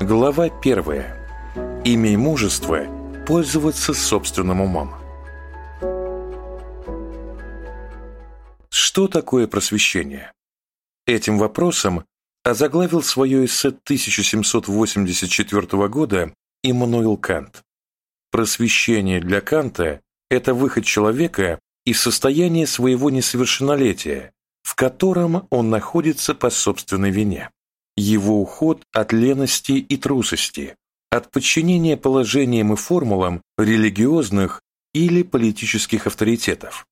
Глава первая. Имей мужество пользоваться собственным умом. Что такое просвещение? Этим вопросом озаглавил свое эссе 1784 года Иммануил Кант. Просвещение для Канта – это выход человека из состояния своего несовершеннолетия, в котором он находится по собственной вине его уход от лености и трусости, от подчинения положениям и формулам религиозных или политических авторитетов.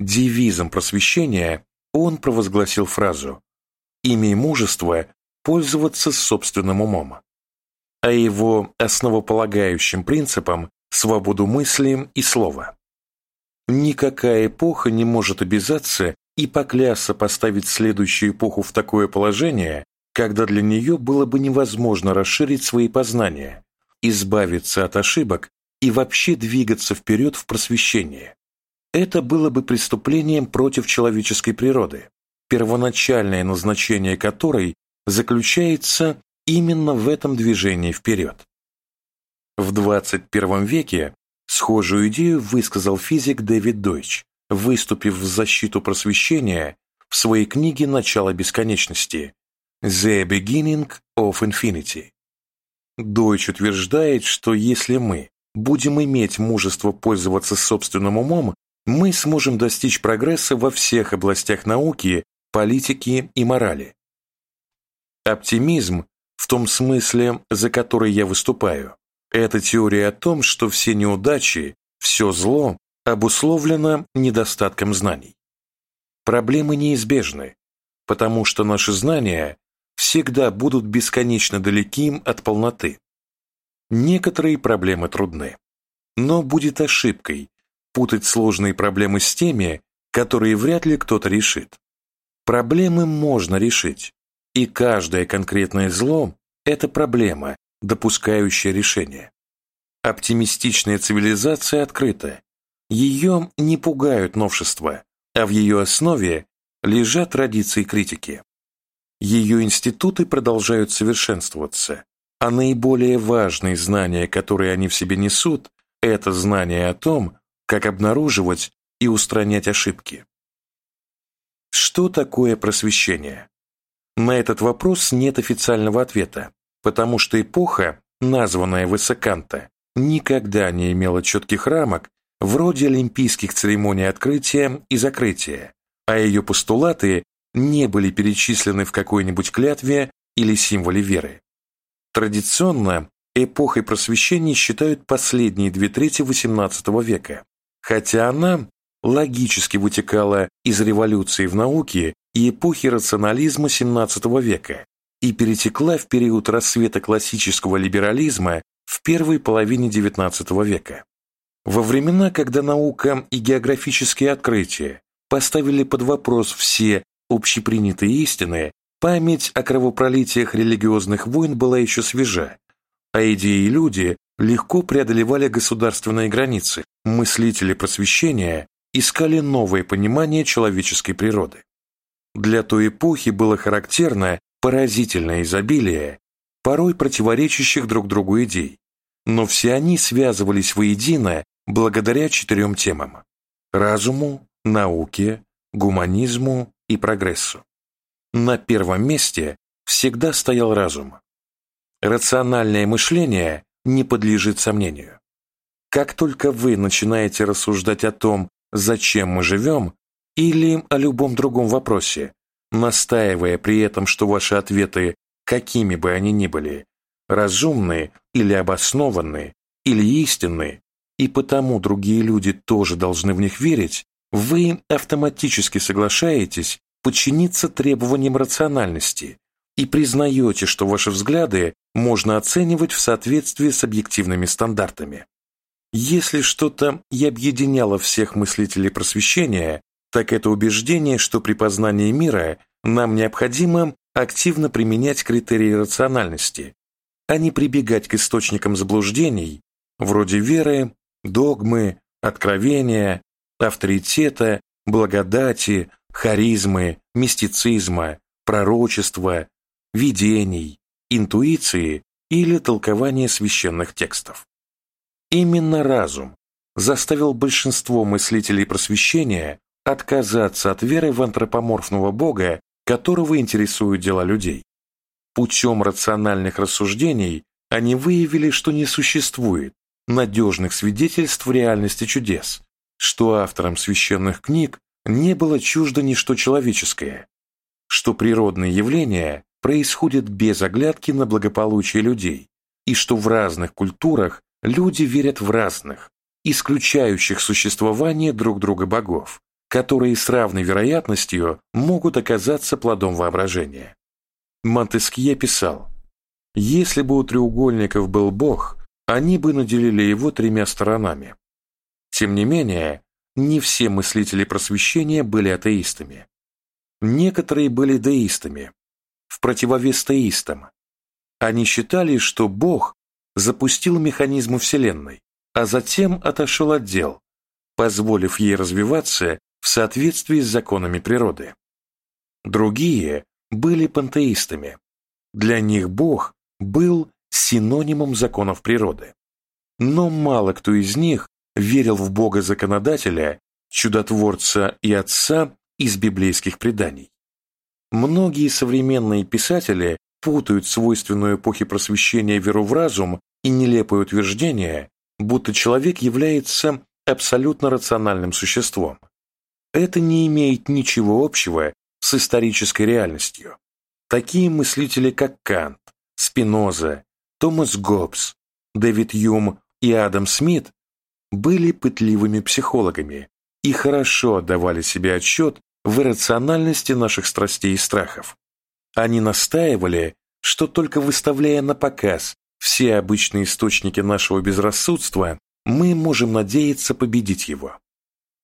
Девизом просвещения он провозгласил фразу «Имей мужество пользоваться собственным умом», а его основополагающим принципом – свободу мысли и слова. Никакая эпоха не может обязаться и поклясться поставить следующую эпоху в такое положение, когда для нее было бы невозможно расширить свои познания, избавиться от ошибок и вообще двигаться вперед в просвещение. Это было бы преступлением против человеческой природы, первоначальное назначение которой заключается именно в этом движении вперед. В 21 веке схожую идею высказал физик Дэвид Дойч, выступив в защиту просвещения в своей книге «Начало бесконечности», The Beginning of Infinity. Дойч утверждает, что если мы будем иметь мужество пользоваться собственным умом, мы сможем достичь прогресса во всех областях науки, политики и морали. Оптимизм, в том смысле, за который я выступаю, это теория о том, что все неудачи, все зло обусловлено недостатком знаний. Проблемы неизбежны, потому что наши знания всегда будут бесконечно далеки от полноты. Некоторые проблемы трудны, но будет ошибкой путать сложные проблемы с теми, которые вряд ли кто-то решит. Проблемы можно решить, и каждое конкретное зло – это проблема, допускающая решение. Оптимистичная цивилизация открыта. Ее не пугают новшества, а в ее основе лежат традиции критики. Ее институты продолжают совершенствоваться, а наиболее важные знания, которые они в себе несут, это знания о том, как обнаруживать и устранять ошибки. Что такое просвещение? На этот вопрос нет официального ответа, потому что эпоха, названная Высоканта, никогда не имела четких рамок вроде олимпийских церемоний открытия и закрытия, а ее постулаты не были перечислены в какой-нибудь клятве или символе веры. Традиционно эпохой просвещения считают последние две трети XVIII века, хотя она логически вытекала из революции в науке и эпохи рационализма XVII века и перетекла в период расцвета классического либерализма в первой половине XIX века. Во времена, когда наука и географические открытия поставили под вопрос все общепринятые истины, память о кровопролитиях религиозных войн была еще свежа, а идеи и люди легко преодолевали государственные границы, мыслители просвещения искали новое понимание человеческой природы. Для той эпохи было характерно поразительное изобилие, порой противоречащих друг другу идей, но все они связывались воедино благодаря четырем темам – разуму, науке, гуманизму и прогрессу. На первом месте всегда стоял разум. Рациональное мышление не подлежит сомнению. Как только вы начинаете рассуждать о том, зачем мы живем, или о любом другом вопросе, настаивая при этом, что ваши ответы, какими бы они ни были, разумные или обоснованные, или истинные, и потому другие люди тоже должны в них верить, вы автоматически соглашаетесь подчиниться требованиям рациональности и признаете, что ваши взгляды можно оценивать в соответствии с объективными стандартами. Если что-то и объединяло всех мыслителей просвещения, так это убеждение, что при познании мира нам необходимо активно применять критерии рациональности, а не прибегать к источникам заблуждений, вроде веры, догмы, откровения, авторитета, благодати, харизмы, мистицизма, пророчества, видений, интуиции или толкование священных текстов. Именно разум заставил большинство мыслителей просвещения отказаться от веры в антропоморфного бога, которого интересуют дела людей. Путем рациональных рассуждений они выявили, что не существует надежных свидетельств реальности чудес, что авторам священных книг не было чуждо ничто человеческое, что природные явления происходят без оглядки на благополучие людей, и что в разных культурах люди верят в разных, исключающих существование друг друга богов, которые с равной вероятностью могут оказаться плодом воображения. Монтескье писал, «Если бы у треугольников был бог, они бы наделили его тремя сторонами. Тем не менее, не все мыслители просвещения были атеистами. Некоторые были деистами, в противовес теистам. Они считали, что Бог запустил механизмы Вселенной, а затем отошел от дел, позволив ей развиваться в соответствии с законами природы. Другие были пантеистами. Для них Бог был синонимом законов природы. Но мало кто из них верил в Бога-законодателя, чудотворца и отца из библейских преданий. Многие современные писатели путают свойственную эпохе просвещения веру в разум и нелепое утверждение, будто человек является абсолютно рациональным существом. Это не имеет ничего общего с исторической реальностью. Такие мыслители, как Кант, Спиноза, Томас Гоббс, Дэвид Юм и Адам Смит были пытливыми психологами и хорошо отдавали себе отчет в иррациональности наших страстей и страхов. Они настаивали, что только выставляя на показ все обычные источники нашего безрассудства, мы можем надеяться победить его.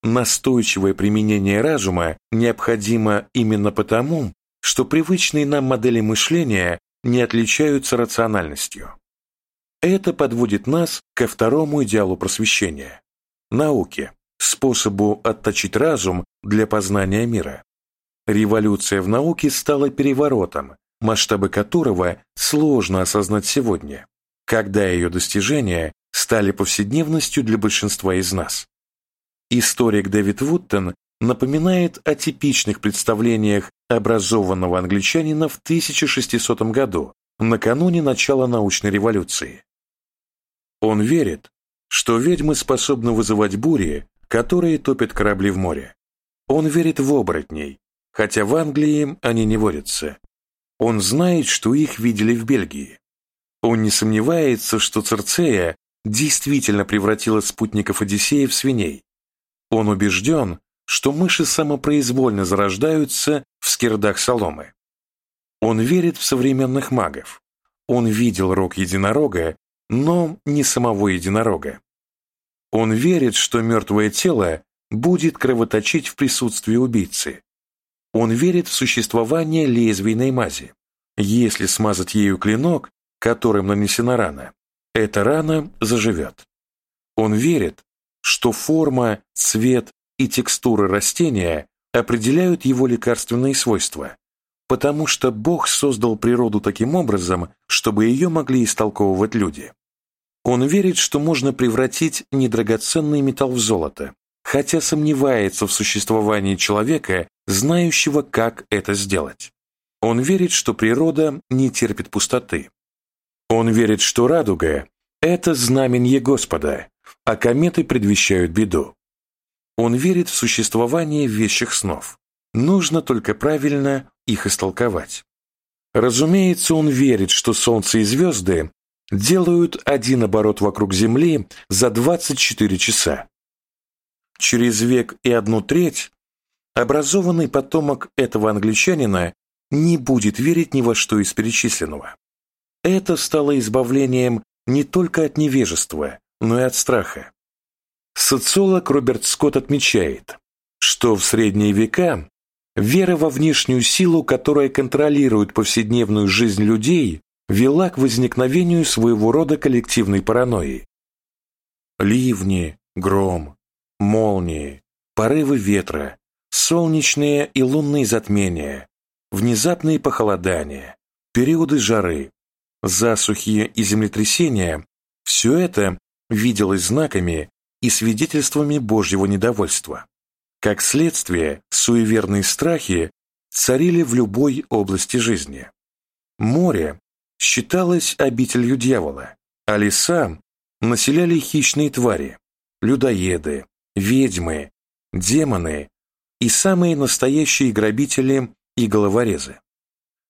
Настойчивое применение разума необходимо именно потому, что привычные нам модели мышления не отличаются рациональностью. Это подводит нас ко второму идеалу просвещения – науке, способу отточить разум для познания мира. Революция в науке стала переворотом, масштабы которого сложно осознать сегодня, когда ее достижения стали повседневностью для большинства из нас. Историк Дэвид Вуттон напоминает о типичных представлениях образованного англичанина в 1600 году, накануне начала научной революции. Он верит, что ведьмы способны вызывать бури, которые топят корабли в море. Он верит в оборотней, хотя в Англии они не водятся. Он знает, что их видели в Бельгии. Он не сомневается, что Церцея действительно превратила спутников Одиссея в свиней. Он убежден, что мыши самопроизвольно зарождаются в скирдах соломы. Он верит в современных магов. Он видел рог единорога но не самого единорога. Он верит, что мертвое тело будет кровоточить в присутствии убийцы. Он верит в существование лезвийной мази. Если смазать ею клинок, которым нанесена рана, эта рана заживет. Он верит, что форма, цвет и текстура растения определяют его лекарственные свойства, потому что Бог создал природу таким образом, чтобы ее могли истолковывать люди. Он верит, что можно превратить недрагоценный металл в золото, хотя сомневается в существовании человека, знающего, как это сделать. Он верит, что природа не терпит пустоты. Он верит, что радуга – это знаменье Господа, а кометы предвещают беду. Он верит в существование вещих снов. Нужно только правильно их истолковать. Разумеется, он верит, что Солнце и звезды делают один оборот вокруг Земли за 24 часа. Через век и одну треть образованный потомок этого англичанина не будет верить ни во что из перечисленного. Это стало избавлением не только от невежества, но и от страха. Социолог Роберт Скотт отмечает, что в средние века вера во внешнюю силу, которая контролирует повседневную жизнь людей, вела к возникновению своего рода коллективной паранойи. Ливни, гром, молнии, порывы ветра, солнечные и лунные затмения, внезапные похолодания, периоды жары засухи и землетрясения – все это виделось знаками и свидетельствами Божьего недовольства. Как следствие, суеверные страхи царили в любой области жизни. Море считалось обителью дьявола, а леса населяли хищные твари, людоеды, ведьмы, демоны и самые настоящие грабители и головорезы.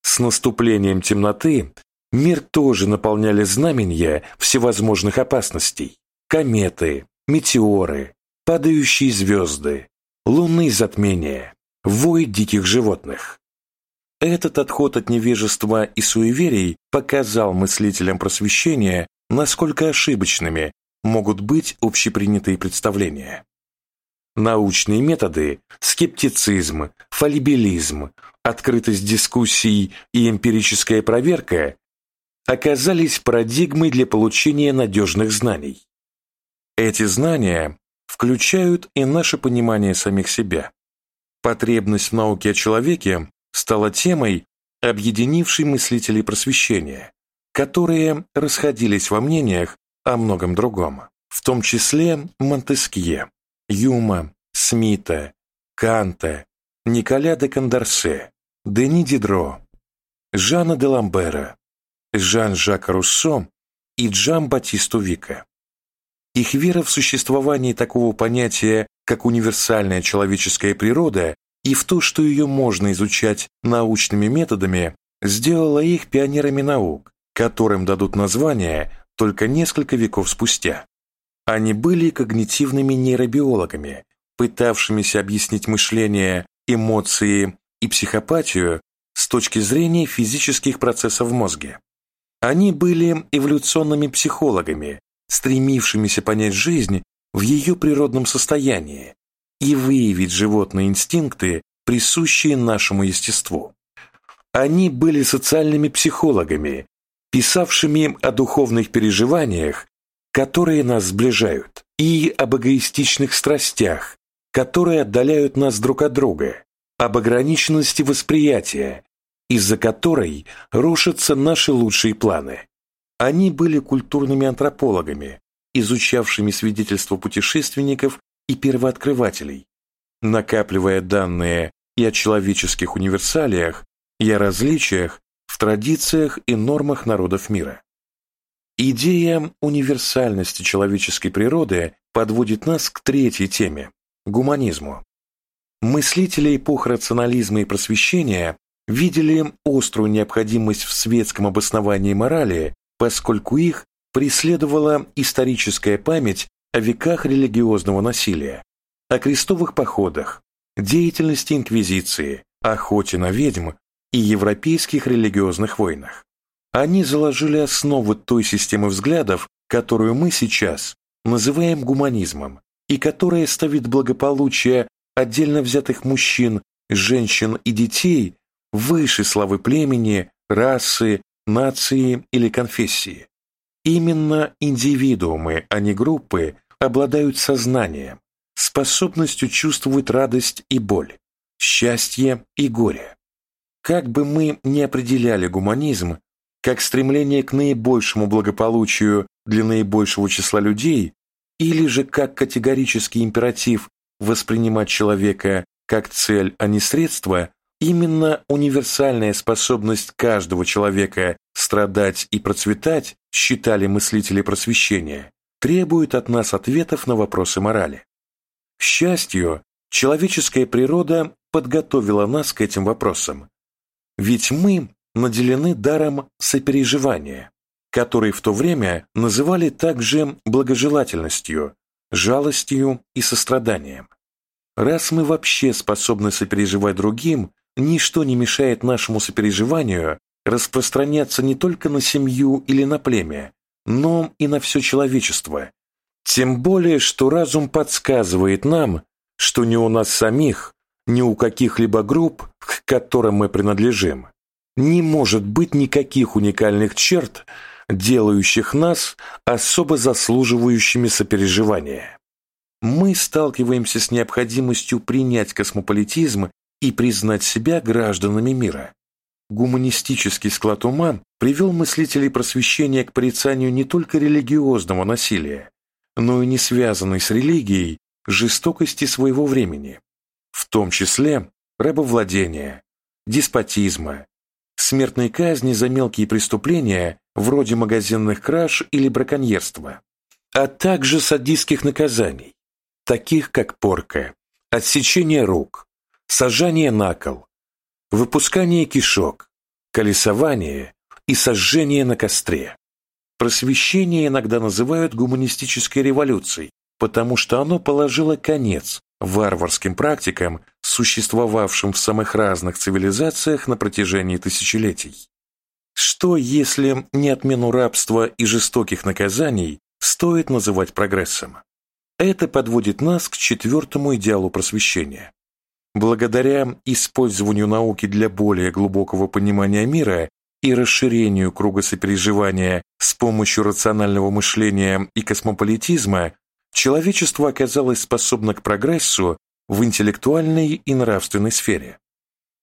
С наступлением темноты мир тоже наполняли знамения всевозможных опасностей. Кометы, метеоры, падающие звезды, лунные затмения, вой диких животных. Этот отход от невежества и суеверий показал мыслителям просвещения, насколько ошибочными могут быть общепринятые представления. Научные методы, скептицизм, фалибилизм, открытость дискуссий и эмпирическая проверка оказались парадигмой для получения надежных знаний. Эти знания включают и наше понимание самих себя. Потребность в науке о человеке стала темой, объединившей мыслителей просвещения, которые расходились во мнениях о многом другом, в том числе Монтескье, Юма, Смита, Канта, Николя де Кондорсе, Дени Дидро, Жана де Ламбера, Жан-Жака Руссо и Джан-Батисту Вика. Их вера в существование такого понятия, как универсальная человеческая природа, и в то, что ее можно изучать научными методами, сделала их пионерами наук, которым дадут название только несколько веков спустя. Они были когнитивными нейробиологами, пытавшимися объяснить мышление, эмоции и психопатию с точки зрения физических процессов в мозге. Они были эволюционными психологами, стремившимися понять жизнь в ее природном состоянии и выявить животные инстинкты, присущие нашему естеству. Они были социальными психологами, писавшими о духовных переживаниях, которые нас сближают, и об эгоистичных страстях, которые отдаляют нас друг от друга, об ограниченности восприятия, из-за которой рушатся наши лучшие планы. Они были культурными антропологами, изучавшими свидетельства путешественников и первооткрывателей, накапливая данные и о человеческих универсалиях, и о различиях в традициях и нормах народов мира. Идея универсальности человеческой природы подводит нас к третьей теме – гуманизму. Мыслители эпох рационализма и просвещения видели острую необходимость в светском обосновании морали, поскольку их преследовала историческая память о веках религиозного насилия, о крестовых походах, деятельности инквизиции, охоте на ведьм и европейских религиозных войнах. Они заложили основы той системы взглядов, которую мы сейчас называем гуманизмом, и которая ставит благополучие отдельно взятых мужчин, женщин и детей выше славы племени, расы, нации или конфессии. Именно индивидуумы, а не группы, обладают сознанием, способностью чувствовать радость и боль, счастье и горе. Как бы мы ни определяли гуманизм, как стремление к наибольшему благополучию для наибольшего числа людей, или же как категорический императив воспринимать человека как цель, а не средство, именно универсальная способность каждого человека страдать и процветать, считали мыслители просвещения, требует от нас ответов на вопросы морали. К счастью, человеческая природа подготовила нас к этим вопросам. Ведь мы наделены даром сопереживания, который в то время называли также благожелательностью, жалостью и состраданием. Раз мы вообще способны сопереживать другим, ничто не мешает нашему сопереживанию распространяться не только на семью или на племя, но и на все человечество. Тем более, что разум подсказывает нам, что ни у нас самих, ни у каких-либо групп, к которым мы принадлежим, не может быть никаких уникальных черт, делающих нас особо заслуживающими сопереживания. Мы сталкиваемся с необходимостью принять космополитизм и признать себя гражданами мира. Гуманистический склад ума привел мыслителей просвещения к порицанию не только религиозного насилия, но и не связанной с религией жестокости своего времени, в том числе рабовладения, деспотизма, смертной казни за мелкие преступления вроде магазинных краж или браконьерства, а также садистских наказаний, таких как порка, отсечение рук, сажание на кол, выпускание кишок, колесование и сожжение на костре. Просвещение иногда называют гуманистической революцией, потому что оно положило конец варварским практикам, существовавшим в самых разных цивилизациях на протяжении тысячелетий. Что, если не отмену рабства и жестоких наказаний стоит называть прогрессом? Это подводит нас к четвертому идеалу просвещения. Благодаря использованию науки для более глубокого понимания мира и расширению круга сопереживания с помощью рационального мышления и космополитизма, человечество оказалось способно к прогрессу в интеллектуальной и нравственной сфере.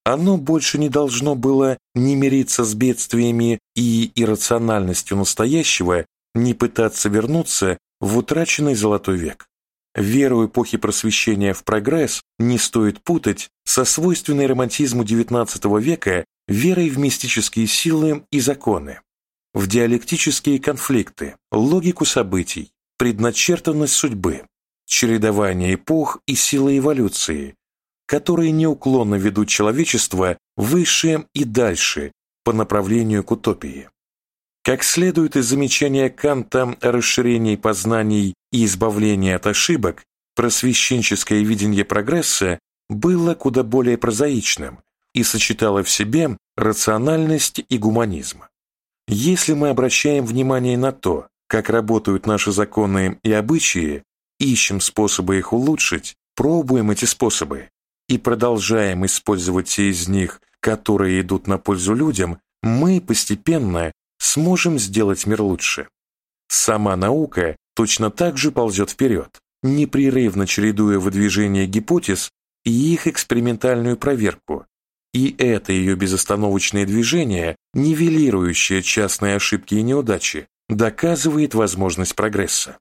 Оно больше не должно было ни мириться с бедствиями и иррациональностью настоящего, ни пытаться вернуться в утраченный золотой век. Веру эпохи просвещения в прогресс не стоит путать со свойственной романтизму XIX века верой в мистические силы и законы, в диалектические конфликты, логику событий, предначертанность судьбы, чередование эпох и силы эволюции, которые неуклонно ведут человечество выше и дальше по направлению к утопии. Как следует из замечания Канта о расширении познаний и избавлении от ошибок, просвещенческое видение прогресса было куда более прозаичным и сочетало в себе рациональность и гуманизм. Если мы обращаем внимание на то, как работают наши законы и обычаи, ищем способы их улучшить, пробуем эти способы и продолжаем использовать те из них, которые идут на пользу людям, мы постепенно сможем сделать мир лучше. Сама наука точно так же ползет вперед, непрерывно чередуя выдвижение гипотез и их экспериментальную проверку. И это ее безостановочное движение, нивелирующее частные ошибки и неудачи, доказывает возможность прогресса.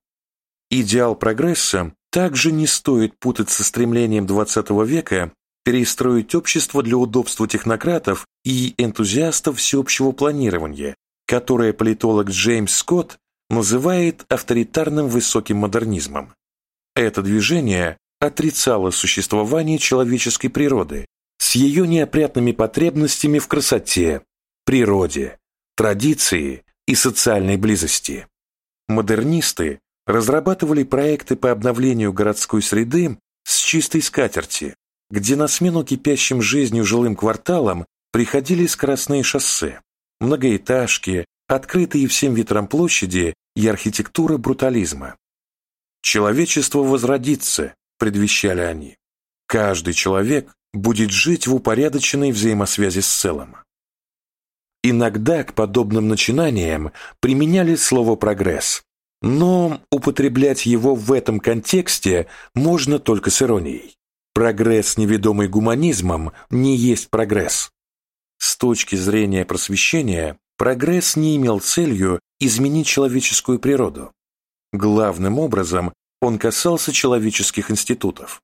Идеал прогресса также не стоит путать со стремлением XX века перестроить общество для удобства технократов и энтузиастов всеобщего планирования, которое политолог Джеймс Скотт называет авторитарным высоким модернизмом. Это движение отрицало существование человеческой природы с ее неопрятными потребностями в красоте, природе, традиции и социальной близости. Модернисты разрабатывали проекты по обновлению городской среды с чистой скатерти, где на смену кипящим жизнью жилым кварталам приходили скоростные шоссе, многоэтажки, открытые всем ветрам площади и архитектура брутализма. «Человечество возродится», — предвещали они. «Каждый человек будет жить в упорядоченной взаимосвязи с целым». Иногда к подобным начинаниям применяли слово «прогресс», но употреблять его в этом контексте можно только с иронией. Прогресс, неведомый гуманизмом, не есть прогресс. С точки зрения просвещения, прогресс не имел целью изменить человеческую природу. Главным образом он касался человеческих институтов.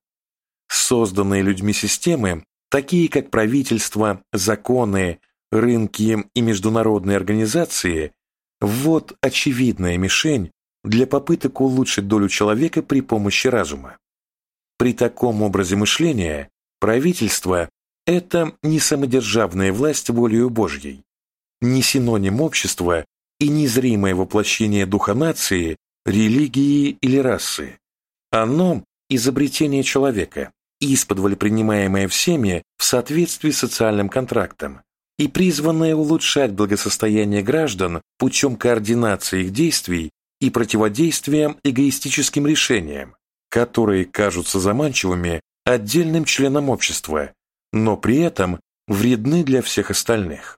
Созданные людьми системы, такие как правительство, законы, рынки и международные организации, вот очевидная мишень для попыток улучшить долю человека при помощи разума. При таком образе мышления правительство – это не самодержавная власть волею Божьей, не синоним общества и незримое воплощение духа нации, религии или расы. Оно – изобретение человека, исподволь принимаемое всеми в соответствии с социальным контрактом и призванное улучшать благосостояние граждан путем координации их действий и противодействием эгоистическим решениям, которые кажутся заманчивыми отдельным членам общества, но при этом вредны для всех остальных.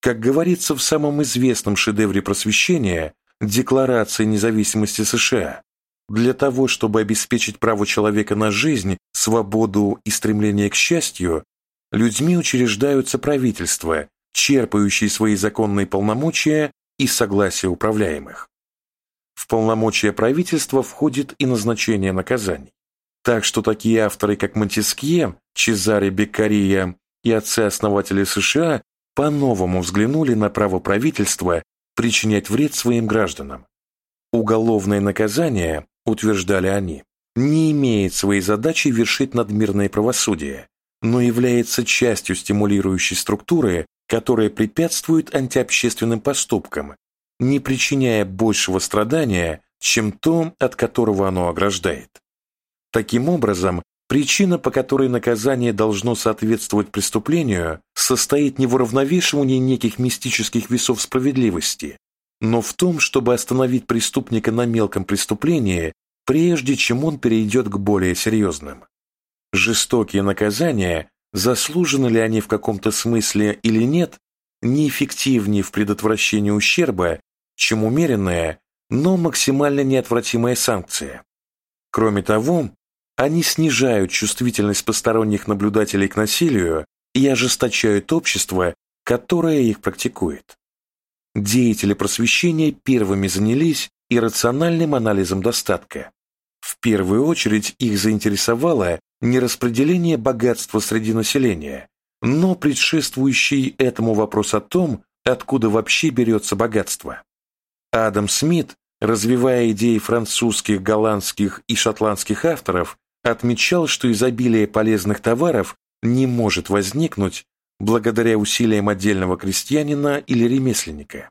Как говорится в самом известном шедевре просвещения Декларации независимости США, для того, чтобы обеспечить право человека на жизнь, свободу и стремление к счастью, людьми учреждаются правительства, черпающий свои законные полномочия из согласия управляемых. В полномочия правительства входит и назначение наказаний. Так что такие авторы, как Монтескье, Чезаре Беккария и отцы-основатели США по-новому взглянули на право правительства причинять вред своим гражданам. Уголовное наказание, утверждали они, не имеет своей задачи вершить надмирное правосудие, но является частью стимулирующей структуры, которая препятствует антиобщественным поступкам, не причиняя большего страдания, чем то, от которого оно ограждает. Таким образом, причина, по которой наказание должно соответствовать преступлению, состоит не в уравновешивании неких мистических весов справедливости, но в том, чтобы остановить преступника на мелком преступлении, прежде чем он перейдет к более серьезным. Жестокие наказания, заслужены ли они в каком-то смысле или нет, неэффективнее в предотвращении ущерба, чем умеренная, но максимально неотвратимая санкция. Кроме того, они снижают чувствительность посторонних наблюдателей к насилию и ожесточают общество, которое их практикует. Деятели просвещения первыми занялись иррациональным анализом достатка. В первую очередь их заинтересовало не распределение богатства среди населения, но предшествующий этому вопрос о том, откуда вообще берется богатство. Адам Смит, развивая идеи французских, голландских и шотландских авторов, отмечал, что изобилие полезных товаров не может возникнуть благодаря усилиям отдельного крестьянина или ремесленника.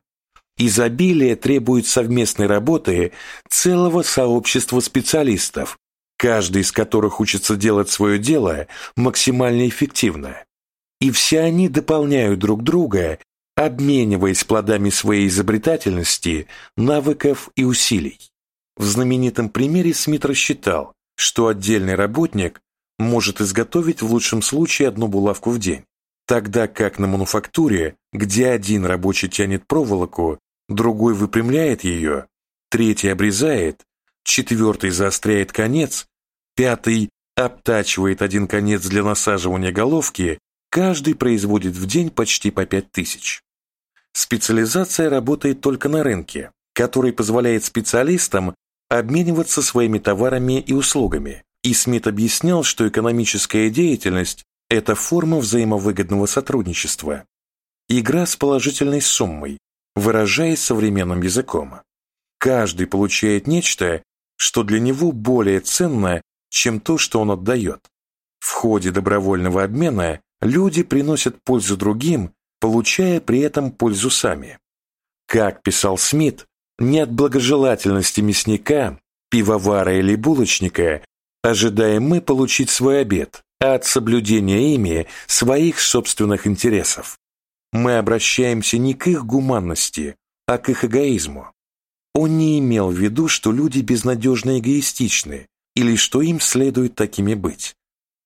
Изобилие требует совместной работы целого сообщества специалистов, каждый из которых учится делать свое дело максимально эффективно. И все они дополняют друг друга, обмениваясь плодами своей изобретательности, навыков и усилий. В знаменитом примере Смит рассчитал, что отдельный работник может изготовить в лучшем случае одну булавку в день, тогда как на мануфактуре, где один рабочий тянет проволоку, другой выпрямляет ее, третий обрезает, четвертый заостряет конец, пятый обтачивает один конец для насаживания головки, каждый производит в день почти по пять тысяч. Специализация работает только на рынке, который позволяет специалистам обмениваться своими товарами и услугами, и Смит объяснял, что экономическая деятельность – это форма взаимовыгодного сотрудничества. Игра с положительной суммой, выражаясь современным языком. Каждый получает нечто, что для него более ценно, чем то, что он отдает. В ходе добровольного обмена люди приносят пользу другим, получая при этом пользу сами. Как писал Смит, не от благожелательности мясника, пивовара или булочника ожидаем мы получить свой обед, а от соблюдения ими своих собственных интересов. Мы обращаемся не к их гуманности, а к их эгоизму. Он не имел в виду, что люди безнадежно эгоистичны или что им следует такими быть.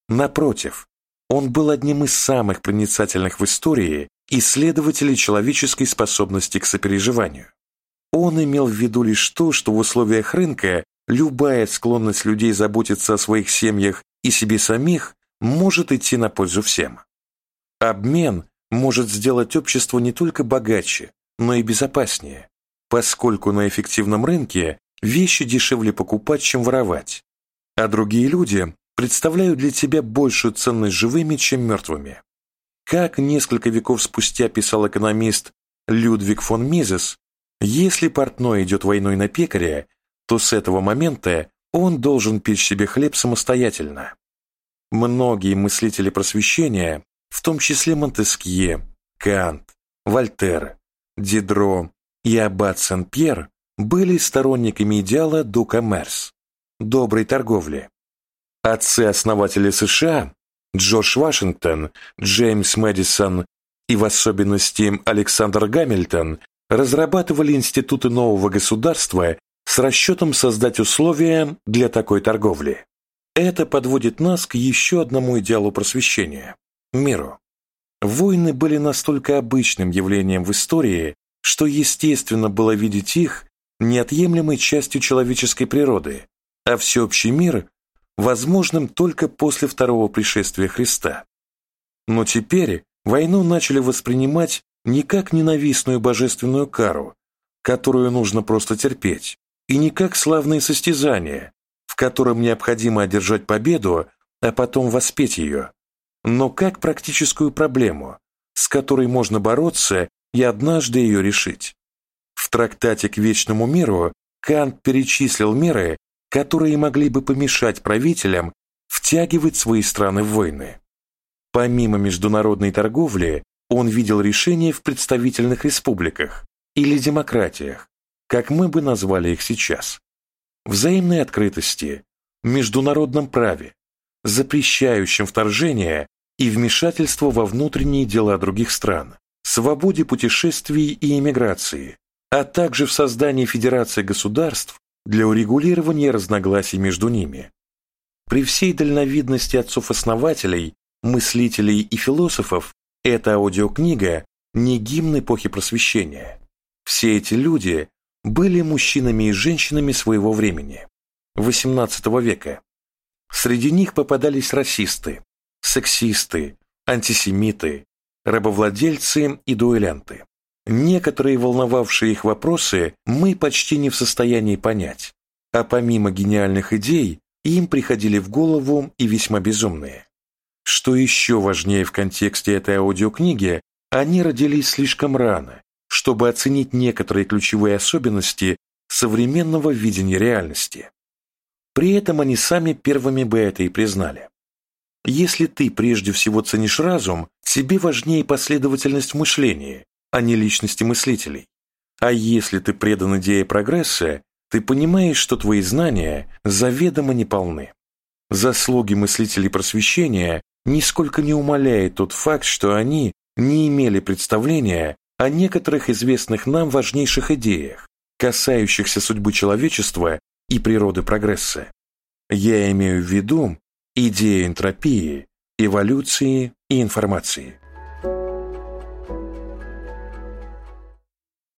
Напротив, он был одним из самых проницательных в истории исследователей человеческой способности к сопереживанию. Он имел в виду лишь то, что в условиях рынка любая склонность людей заботиться о своих семьях и себе самих может идти на пользу всем. Обмен может сделать общество не только богаче, но и безопаснее, поскольку на эффективном рынке вещи дешевле покупать, чем воровать, а другие люди представляют для тебя большую ценность живыми, чем мертвыми. Как несколько веков спустя писал экономист Людвиг фон Мизес, если портной идет войной на пекаря, то с этого момента он должен печь себе хлеб самостоятельно. Многие мыслители просвещения, в том числе Монтескье, Кант, Вольтер, Дидро и Аббат Сен-Пьер, были сторонниками идеала «du commerce» – доброй торговли. Отцы-основатели США Джордж Вашингтон, Джеймс Мэдисон и в особенности Александр Гамильтон разрабатывали институты нового государства с расчетом создать условия для такой торговли. Это подводит нас к еще одному идеалу просвещения – миру. Войны были настолько обычным явлением в истории, что естественно было видеть их неотъемлемой частью человеческой природы, а всеобщий мир – возможным только после второго пришествия Христа. Но теперь, войну начали воспринимать не как ненавистную божественную кару, которую нужно просто терпеть, и не как славные состязания, в котором необходимо одержать победу, а потом воспеть ее, но как практическую проблему, с которой можно бороться и однажды ее решить. В трактате «К вечному миру» Кант перечислил меры, которые могли бы помешать правителям втягивать свои страны в войны. Помимо международной торговли, он видел решения в представительных республиках или демократиях, как мы бы назвали их сейчас, взаимной открытости, международном праве, запрещающем вторжение и вмешательство во внутренние дела других стран, свободе путешествий и иммиграции, а также в создании федерации государств для урегулирования разногласий между ними. При всей дальновидности отцов-основателей, мыслителей и философов эта аудиокнига не гимн эпохи просвещения. Все эти люди были мужчинами и женщинами своего времени, XVIII века. Среди них попадались расисты, сексисты, антисемиты, рабовладельцы и дуэлянты. Некоторые волновавшие их вопросы мы почти не в состоянии понять, а помимо гениальных идей, им приходили в голову и весьма безумные. Что еще важнее в контексте этой аудиокниги, они родились слишком рано, чтобы оценить некоторые ключевые особенности современного видения реальности. При этом они сами первыми бы это и признали. Если ты прежде всего ценишь разум, тебе важнее последовательность в мышлении, а не личности мыслителей. А если ты предан идее прогресса, ты понимаешь, что твои знания заведомо неполны. Заслуги мыслителей просвещения нисколько не умаляет тот факт, что они не имели представления о некоторых известных нам важнейших идеях, касающихся судьбы человечества и природы прогресса. Я имею в виду идею энтропии, эволюции и информации.